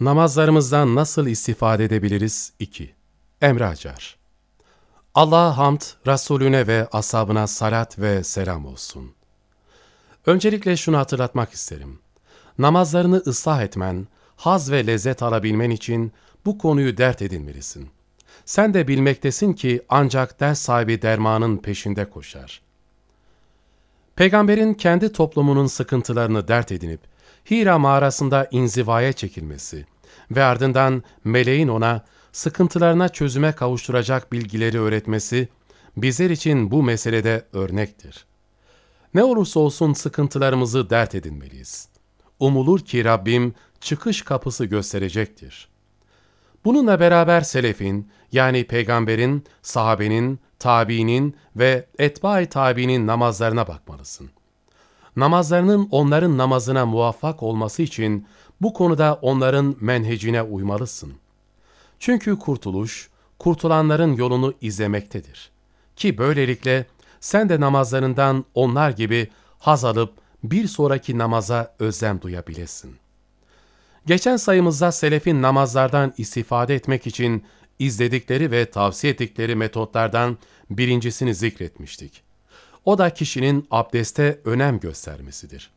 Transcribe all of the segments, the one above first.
Namazlarımızdan nasıl istifade edebiliriz? 2. Emre Acar Allah'a hamd, Resulüne ve ashabına salat ve selam olsun. Öncelikle şunu hatırlatmak isterim. Namazlarını ıslah etmen, haz ve lezzet alabilmen için bu konuyu dert edinmelisin. Sen de bilmektesin ki ancak ders sahibi dermanın peşinde koşar. Peygamberin kendi toplumunun sıkıntılarını dert edinip, Hira mağarasında inzivaya çekilmesi ve ardından meleğin ona sıkıntılarına çözüme kavuşturacak bilgileri öğretmesi, bizler için bu meselede örnektir. Ne olursa olsun sıkıntılarımızı dert edinmeliyiz. Umulur ki Rabbim çıkış kapısı gösterecektir. Bununla beraber selefin, yani peygamberin, sahabenin, tabiinin ve etba-i tabiinin namazlarına bakmalısın. Namazlarının onların namazına muvaffak olması için bu konuda onların menhecine uymalısın. Çünkü kurtuluş, kurtulanların yolunu izlemektedir. Ki böylelikle sen de namazlarından onlar gibi haz alıp bir sonraki namaza özlem duyabilesin. Geçen sayımızda selefin namazlardan istifade etmek için izledikleri ve tavsiye ettikleri metotlardan birincisini zikretmiştik. O da kişinin abdeste önem göstermesidir.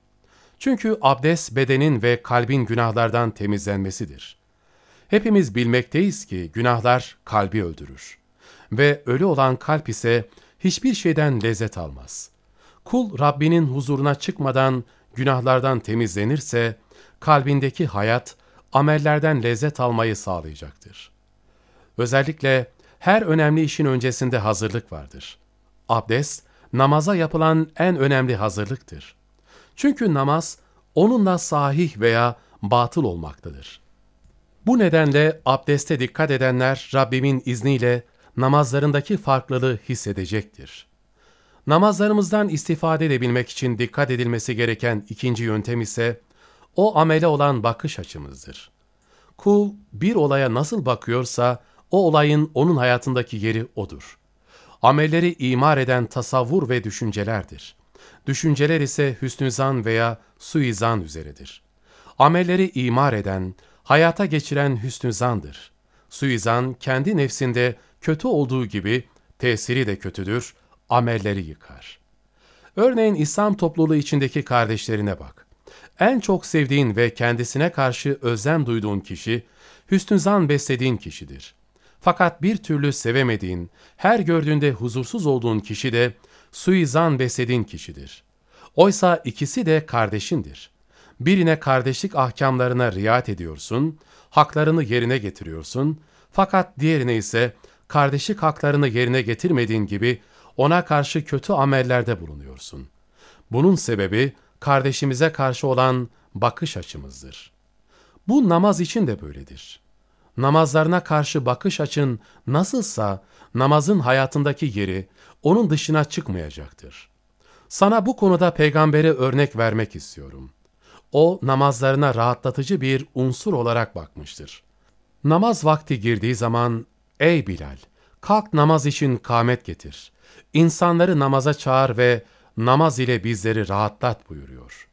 Çünkü abdest bedenin ve kalbin günahlardan temizlenmesidir. Hepimiz bilmekteyiz ki günahlar kalbi öldürür. Ve ölü olan kalp ise hiçbir şeyden lezzet almaz. Kul Rabbinin huzuruna çıkmadan günahlardan temizlenirse, kalbindeki hayat amellerden lezzet almayı sağlayacaktır. Özellikle her önemli işin öncesinde hazırlık vardır. Abdest, namaza yapılan en önemli hazırlıktır. Çünkü namaz, onunla sahih veya batıl olmaktadır. Bu nedenle abdeste dikkat edenler Rabbimin izniyle namazlarındaki farklılığı hissedecektir. Namazlarımızdan istifade edebilmek için dikkat edilmesi gereken ikinci yöntem ise o amele olan bakış açımızdır. Kul bir olaya nasıl bakıyorsa o olayın onun hayatındaki yeri odur. Amelleri imar eden tasavvur ve düşüncelerdir. Düşünceler ise hüsnüzan veya suizan üzeredir. Amelleri imar eden, hayata geçiren hüsnüzandır. Suizan kendi nefsinde kötü olduğu gibi tesiri de kötüdür, amelleri yıkar. Örneğin İslam topluluğu içindeki kardeşlerine bak. En çok sevdiğin ve kendisine karşı özlem duyduğun kişi, hüsnüzan beslediğin kişidir. Fakat bir türlü sevemediğin, her gördüğünde huzursuz olduğun kişi de suizan beslediğin kişidir. Oysa ikisi de kardeşindir. Birine kardeşlik ahkamlarına riayet ediyorsun, haklarını yerine getiriyorsun, fakat diğerine ise kardeşlik haklarını yerine getirmediğin gibi ona karşı kötü amellerde bulunuyorsun. Bunun sebebi kardeşimize karşı olan bakış açımızdır. Bu namaz için de böyledir. Namazlarına karşı bakış açın nasılsa namazın hayatındaki yeri onun dışına çıkmayacaktır. Sana bu konuda peygambere örnek vermek istiyorum. O namazlarına rahatlatıcı bir unsur olarak bakmıştır. Namaz vakti girdiği zaman, ''Ey Bilal, kalk namaz için kâmet getir. İnsanları namaza çağır ve namaz ile bizleri rahatlat.'' buyuruyor.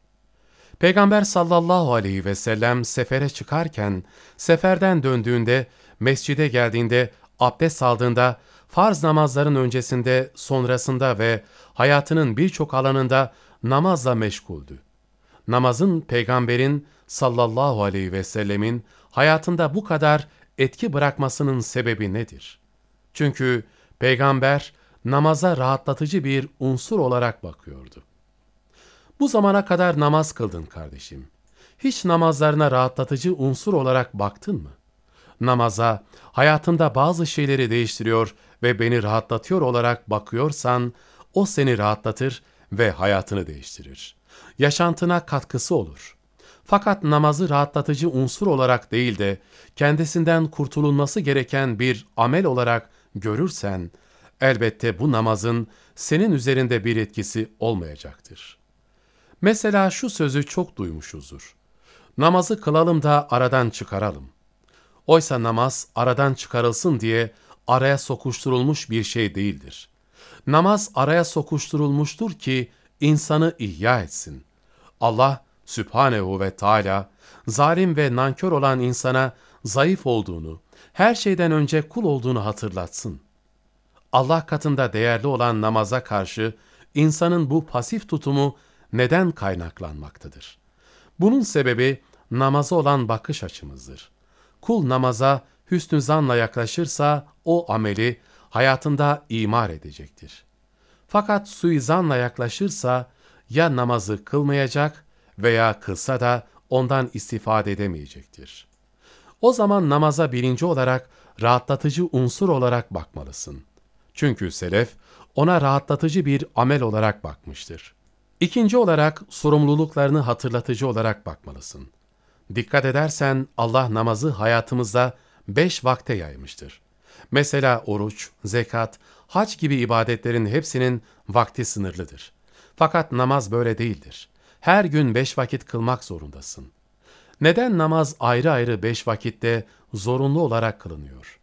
Peygamber sallallahu aleyhi ve sellem sefere çıkarken, seferden döndüğünde, mescide geldiğinde, abdest aldığında, farz namazların öncesinde, sonrasında ve hayatının birçok alanında namazla meşguldü. Namazın peygamberin sallallahu aleyhi ve sellemin hayatında bu kadar etki bırakmasının sebebi nedir? Çünkü peygamber namaza rahatlatıcı bir unsur olarak bakıyordu. Bu zamana kadar namaz kıldın kardeşim. Hiç namazlarına rahatlatıcı unsur olarak baktın mı? Namaza, hayatında bazı şeyleri değiştiriyor ve beni rahatlatıyor olarak bakıyorsan, o seni rahatlatır ve hayatını değiştirir. Yaşantına katkısı olur. Fakat namazı rahatlatıcı unsur olarak değil de, kendisinden kurtulunması gereken bir amel olarak görürsen, elbette bu namazın senin üzerinde bir etkisi olmayacaktır.'' Mesela şu sözü çok duymuşuzdur. Namazı kılalım da aradan çıkaralım. Oysa namaz aradan çıkarılsın diye araya sokuşturulmuş bir şey değildir. Namaz araya sokuşturulmuştur ki insanı ihya etsin. Allah Sübhanehu ve Teala zalim ve nankör olan insana zayıf olduğunu, her şeyden önce kul olduğunu hatırlatsın. Allah katında değerli olan namaza karşı insanın bu pasif tutumu neden kaynaklanmaktadır? Bunun sebebi namaza olan bakış açımızdır. Kul namaza hüsnü zanla yaklaşırsa o ameli hayatında imar edecektir. Fakat suizanla yaklaşırsa ya namazı kılmayacak veya kılsa da ondan istifade edemeyecektir. O zaman namaza birinci olarak rahatlatıcı unsur olarak bakmalısın. Çünkü selef ona rahatlatıcı bir amel olarak bakmıştır. İkinci olarak sorumluluklarını hatırlatıcı olarak bakmalısın. Dikkat edersen Allah namazı hayatımızda beş vakte yaymıştır. Mesela oruç, zekat, hac gibi ibadetlerin hepsinin vakti sınırlıdır. Fakat namaz böyle değildir. Her gün beş vakit kılmak zorundasın. Neden namaz ayrı ayrı beş vakitte zorunlu olarak kılınıyor?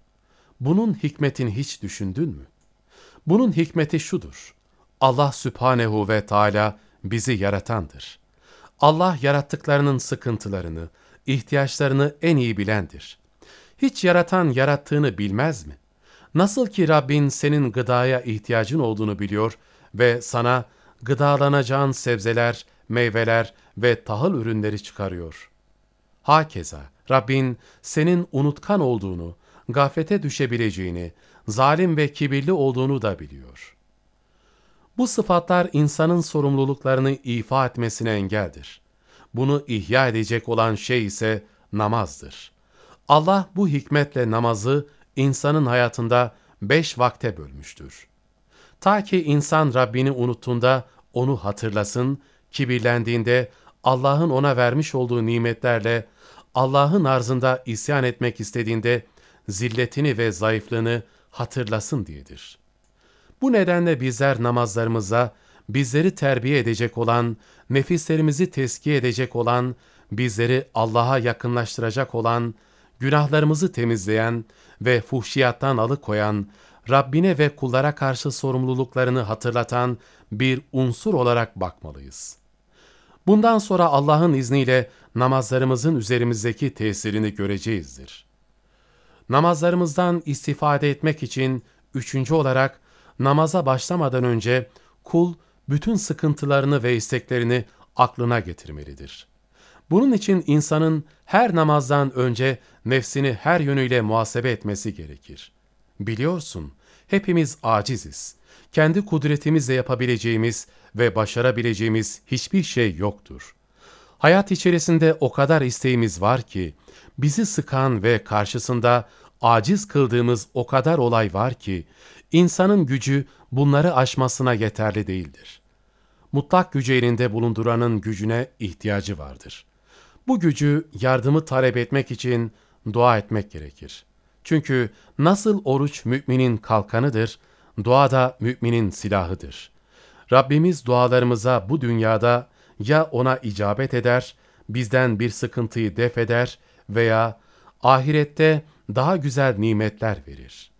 Bunun hikmetini hiç düşündün mü? Bunun hikmeti şudur. Allah Sübhanehu ve Teala bizi yaratandır. Allah yarattıklarının sıkıntılarını, ihtiyaçlarını en iyi bilendir. Hiç yaratan yarattığını bilmez mi? Nasıl ki Rabbin senin gıdaya ihtiyacın olduğunu biliyor ve sana gıdalanacağın sebzeler, meyveler ve tahıl ürünleri çıkarıyor. Hakeza Rabbin senin unutkan olduğunu, gaflete düşebileceğini, zalim ve kibirli olduğunu da biliyor. Bu sıfatlar insanın sorumluluklarını ifa etmesine engeldir. Bunu ihya edecek olan şey ise namazdır. Allah bu hikmetle namazı insanın hayatında beş vakte bölmüştür. Ta ki insan Rabbini unuttuğunda onu hatırlasın, kibirlendiğinde Allah'ın ona vermiş olduğu nimetlerle Allah'ın arzında isyan etmek istediğinde zilletini ve zayıflığını hatırlasın diyedir. Bu nedenle bizler namazlarımıza bizleri terbiye edecek olan, nefislerimizi teskiye edecek olan, bizleri Allah'a yakınlaştıracak olan, günahlarımızı temizleyen ve fuhşiyattan alıkoyan, Rabbine ve kullara karşı sorumluluklarını hatırlatan bir unsur olarak bakmalıyız. Bundan sonra Allah'ın izniyle namazlarımızın üzerimizdeki tesirini göreceğizdir. Namazlarımızdan istifade etmek için üçüncü olarak namaza başlamadan önce kul bütün sıkıntılarını ve isteklerini aklına getirmelidir. Bunun için insanın her namazdan önce nefsini her yönüyle muhasebe etmesi gerekir. Biliyorsun, hepimiz aciziz. Kendi kudretimizle yapabileceğimiz ve başarabileceğimiz hiçbir şey yoktur. Hayat içerisinde o kadar isteğimiz var ki, bizi sıkan ve karşısında aciz kıldığımız o kadar olay var ki, insanın gücü bunları aşmasına yeterli değildir. Mutlak gücü elinde bulunduranın gücüne ihtiyacı vardır. Bu gücü, yardımı talep etmek için dua etmek gerekir. Çünkü nasıl oruç müminin kalkanıdır, dua da müminin silahıdır. Rabbimiz dualarımıza bu dünyada ya ona icabet eder, bizden bir sıkıntıyı def eder veya ahirette daha güzel nimetler verir.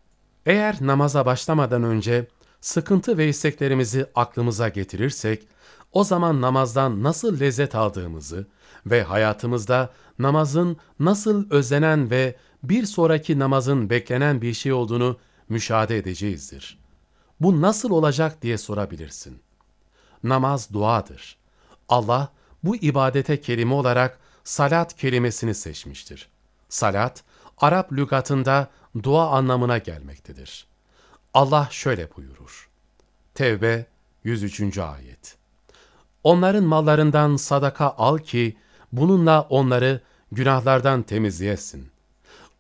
Eğer namaza başlamadan önce sıkıntı ve isteklerimizi aklımıza getirirsek, o zaman namazdan nasıl lezzet aldığımızı ve hayatımızda namazın nasıl özlenen ve bir sonraki namazın beklenen bir şey olduğunu müşahede edeceğizdir. Bu nasıl olacak diye sorabilirsin. Namaz duadır. Allah bu ibadete kelime olarak salat kelimesini seçmiştir. Salat, Arap lügatında dua anlamına gelmektedir. Allah şöyle buyurur. Tevbe 103. Ayet Onların mallarından sadaka al ki, bununla onları günahlardan temizleyesin.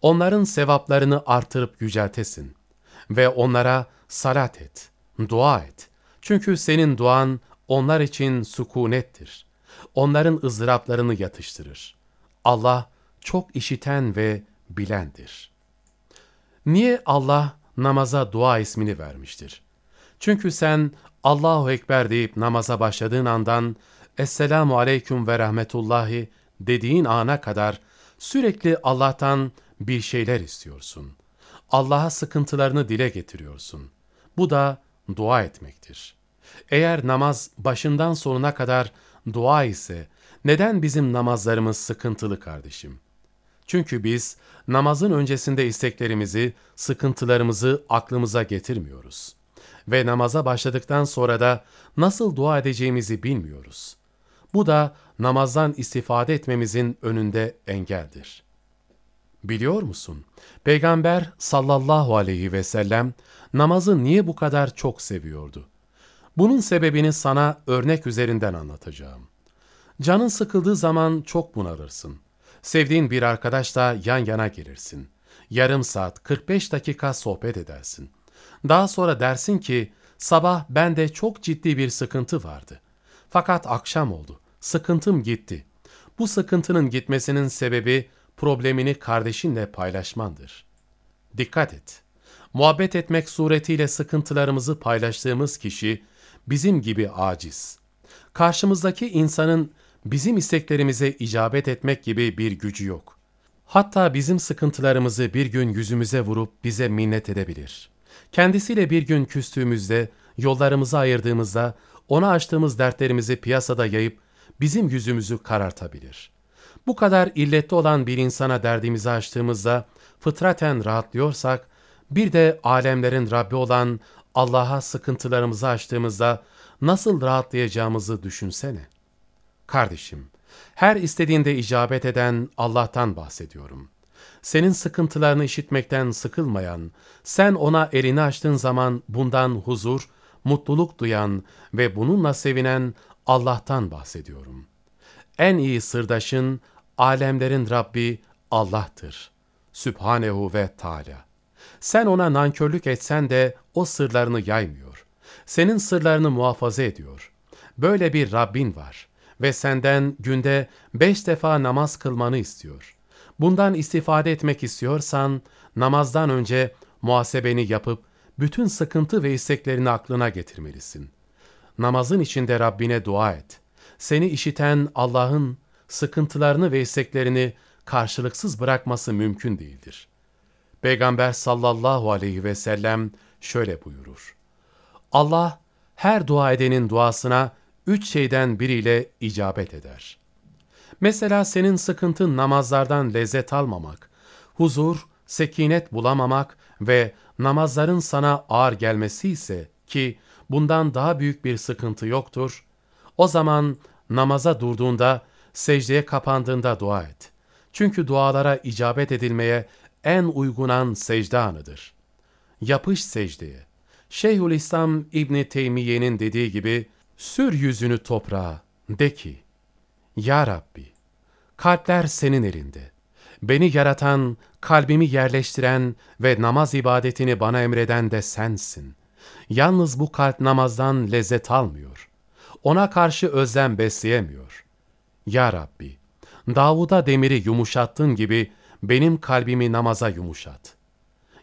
Onların sevaplarını artırıp yüceltesin. Ve onlara salat et, dua et. Çünkü senin duan onlar için sükunettir. Onların ızdıraplarını yatıştırır. Allah çok işiten ve bilendir. Niye Allah namaza dua ismini vermiştir? Çünkü sen Allahu Ekber deyip namaza başladığın andan Esselamu Aleyküm ve Rahmetullahi dediğin ana kadar sürekli Allah'tan bir şeyler istiyorsun. Allah'a sıkıntılarını dile getiriyorsun. Bu da dua etmektir. Eğer namaz başından sonuna kadar dua ise, Neden bizim namazlarımız sıkıntılı kardeşim? Çünkü biz namazın öncesinde isteklerimizi, sıkıntılarımızı aklımıza getirmiyoruz. Ve namaza başladıktan sonra da nasıl dua edeceğimizi bilmiyoruz. Bu da namazdan istifade etmemizin önünde engeldir. Biliyor musun? Peygamber sallallahu aleyhi ve sellem namazı niye bu kadar çok seviyordu? Bunun sebebini sana örnek üzerinden anlatacağım. Canın sıkıldığı zaman çok bunalırsın. Sevdiğin bir arkadaşla yan yana gelirsin. Yarım saat, 45 dakika sohbet edersin. Daha sonra dersin ki, sabah bende çok ciddi bir sıkıntı vardı. Fakat akşam oldu. Sıkıntım gitti. Bu sıkıntının gitmesinin sebebi problemini kardeşinle paylaşmandır. Dikkat et. Muhabbet etmek suretiyle sıkıntılarımızı paylaştığımız kişi bizim gibi aciz. Karşımızdaki insanın bizim isteklerimize icabet etmek gibi bir gücü yok. Hatta bizim sıkıntılarımızı bir gün yüzümüze vurup bize minnet edebilir. Kendisiyle bir gün küstüğümüzde, yollarımızı ayırdığımızda, ona açtığımız dertlerimizi piyasada yayıp bizim yüzümüzü karartabilir. Bu kadar illetli olan bir insana derdimizi açtığımızda, fıtraten rahatlıyorsak, bir de alemlerin Rabbi olan Allah'a sıkıntılarımızı açtığımızda nasıl rahatlayacağımızı düşünsene. Kardeşim, her istediğinde icabet eden Allah'tan bahsediyorum. Senin sıkıntılarını işitmekten sıkılmayan, sen ona elini açtığın zaman bundan huzur, mutluluk duyan ve bununla sevinen Allah'tan bahsediyorum. En iyi sırdaşın, alemlerin Rabbi Allah'tır. Sübhanehu ve Teala. Sen ona nankörlük etsen de o sırlarını yaymıyor. Senin sırlarını muhafaza ediyor. Böyle bir Rabbin var ve senden günde beş defa namaz kılmanı istiyor. Bundan istifade etmek istiyorsan, namazdan önce muhasebeni yapıp bütün sıkıntı ve isteklerini aklına getirmelisin. Namazın içinde Rabbine dua et. Seni işiten Allah'ın sıkıntılarını ve isteklerini karşılıksız bırakması mümkün değildir. Peygamber sallallahu aleyhi ve sellem şöyle buyurur. Allah her dua edenin duasına üç şeyden biriyle icabet eder. Mesela senin sıkıntın namazlardan lezzet almamak, huzur, sekinet bulamamak ve namazların sana ağır gelmesi ise ki bundan daha büyük bir sıkıntı yoktur, o zaman namaza durduğunda, secdeye kapandığında dua et. Çünkü dualara icabet edilmeye en uygunan secde anıdır. Yapış secdeye. Şeyhülislam İbni Teymiye'nin dediği gibi, sür yüzünü toprağa, de ki, Ya Rabbi, kalpler senin elinde. Beni yaratan, kalbimi yerleştiren ve namaz ibadetini bana emreden de sensin. Yalnız bu kalp namazdan lezzet almıyor. Ona karşı özlem besleyemiyor. Ya Rabbi, Davud'a demiri yumuşattığın gibi benim kalbimi namaza yumuşat.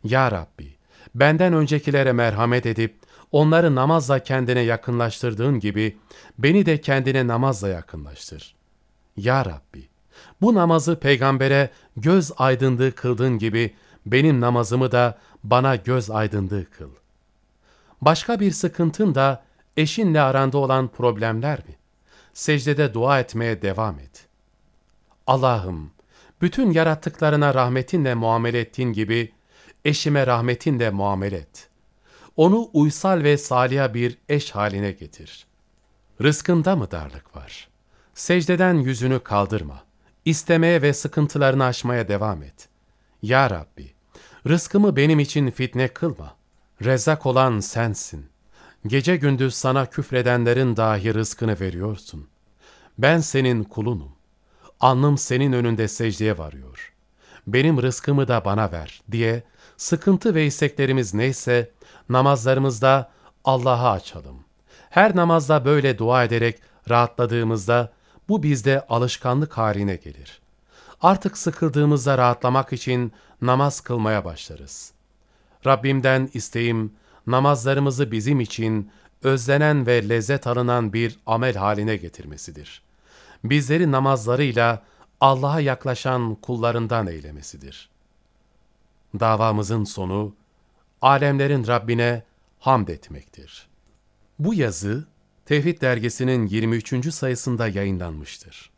Ya Rabbi, benden öncekilere merhamet edip, onları namazla kendine yakınlaştırdığın gibi, beni de kendine namazla yakınlaştır. Ya Rabbi, bu namazı peygambere göz aydınlığı kıldığın gibi, benim namazımı da bana göz aydınlığı kıl. Başka bir sıkıntın da eşinle aranda olan problemler mi? Secdede dua etmeye devam et. Allah'ım, bütün yarattıklarına rahmetinle muamele ettiğin gibi, eşime rahmetinle muamele et. Onu uysal ve salih bir eş haline getir. Rızkında mı darlık var? Secdeden yüzünü kaldırma. İstemeye ve sıkıntılarını aşmaya devam et. Ya Rabbi, rızkımı benim için fitne kılma. Rezzak olan sensin. Gece gündüz sana küfredenlerin dahi rızkını veriyorsun. Ben senin kulunum. Alnım senin önünde secdeye varıyor. Benim rızkımı da bana ver diye sıkıntı ve isteklerimiz neyse namazlarımızda Allah'a açalım. Her namazda böyle dua ederek rahatladığımızda bu bizde alışkanlık haline gelir. Artık sıkıldığımızda rahatlamak için namaz kılmaya başlarız. Rabbimden isteğim namazlarımızı bizim için özlenen ve lezzet alınan bir amel haline getirmesidir. Bizleri namazlarıyla Allah'a yaklaşan kullarından eylemesidir. Davamızın sonu, alemlerin Rabbine hamd etmektir. Bu yazı, Tevhid dergisinin 23. sayısında yayınlanmıştır.